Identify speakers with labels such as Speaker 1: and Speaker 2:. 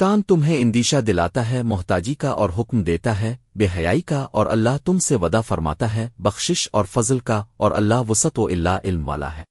Speaker 1: شیطان تمہیں اندیشہ دلاتا ہے، محتاجی کا اور حکم دیتا ہے، بے حیائی کا اور اللہ تم سے ودا فرماتا ہے، بخشش اور فضل کا اور اللہ وسط و اللہ علم والا ہے۔